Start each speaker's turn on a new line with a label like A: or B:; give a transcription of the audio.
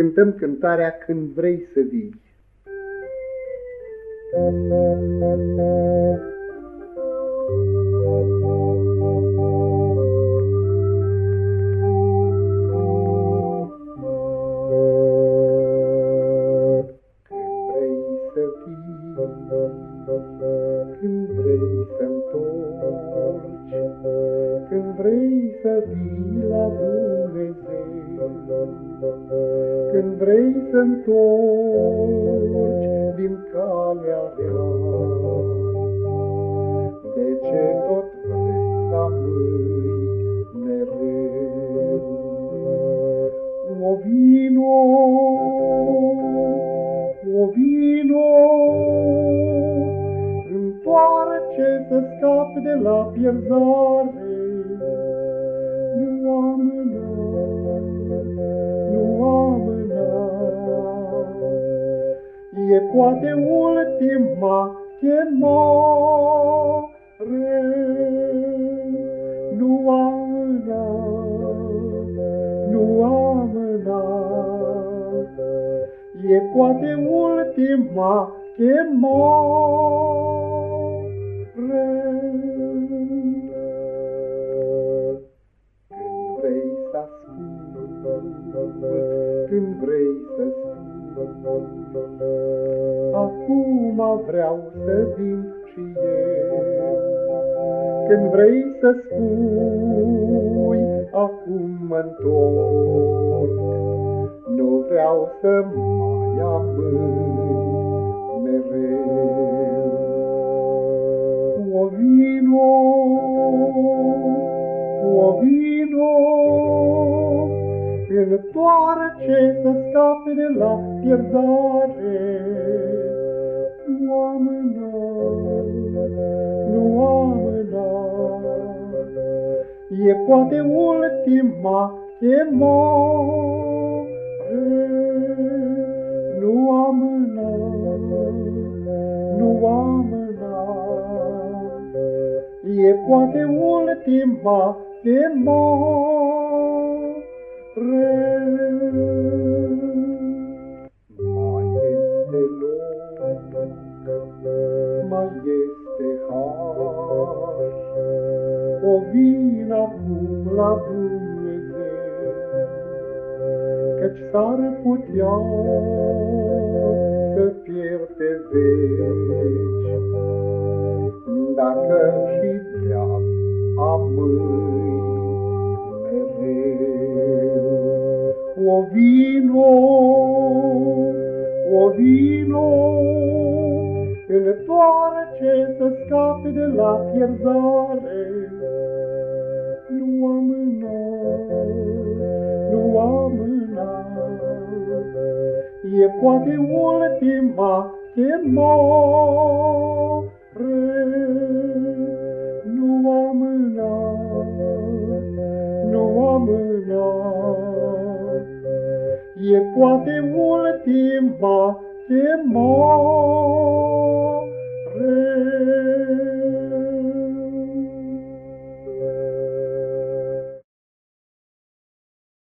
A: cântăm cântarea Când vrei să vii. Când vrei să întorci, când vrei să vii la Dumnezeu, când vrei să întorci din calea rea, de ce tot vrei să amâi mereu? O vino, o vino, întoarce să scapi de la pierzare. E poate ultima chemare. Nu amâna, nu amâna, e poate ultima chemare. când vrei să spui. Acum vreau să vin și eu, când vrei să spui, acum mă întorc. Nu vreau să mai amân mereu. O vino, o vino, întoarce să scape de la pierzare. Nu amâna, nu amâna, e poate ultima chemare. Nu amâna, nu amâna, e poate ultima chemare. La Dumnezeu, căci s-ar putea să pierde veci, dacă și viața amâi O vino, o vino, întoarce să scape de la pierzare. E poate ultima chemare. Nu amâna, nu amâna, e poate ultima chemare.